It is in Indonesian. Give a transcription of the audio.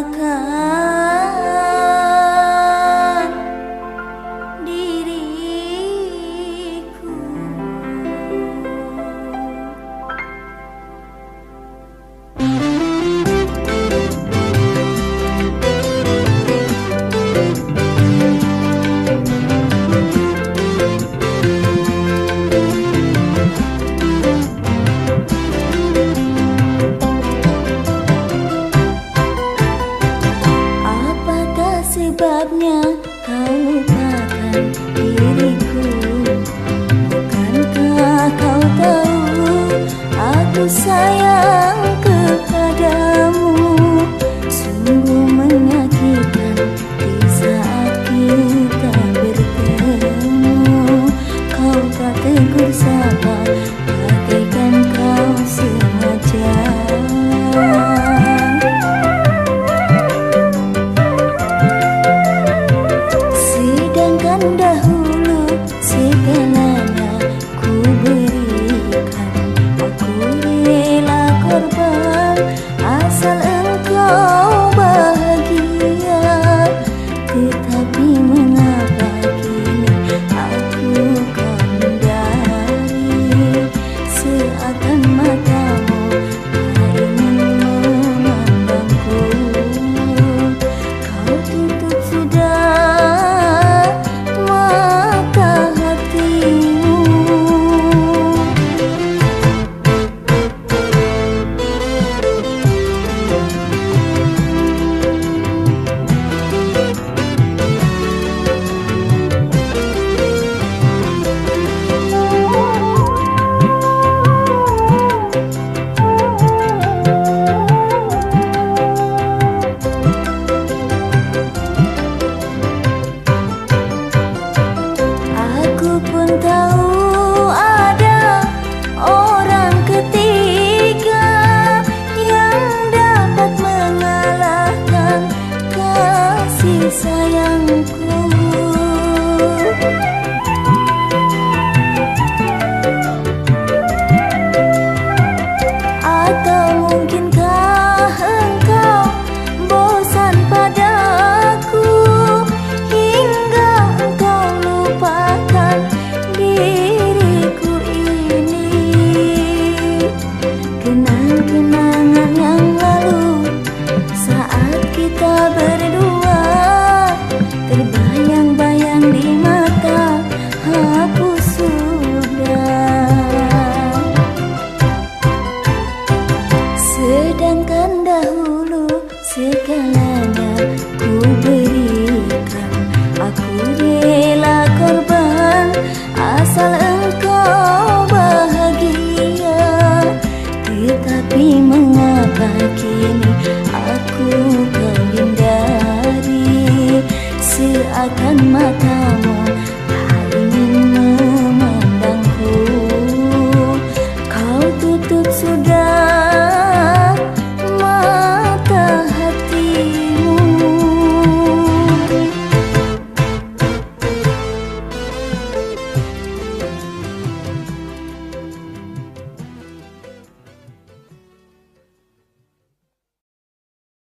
akan segalanya ku berikan. Aku rela korban asal engkau bahagia. Tetapi mengapa kini aku kau hindari Seakan mata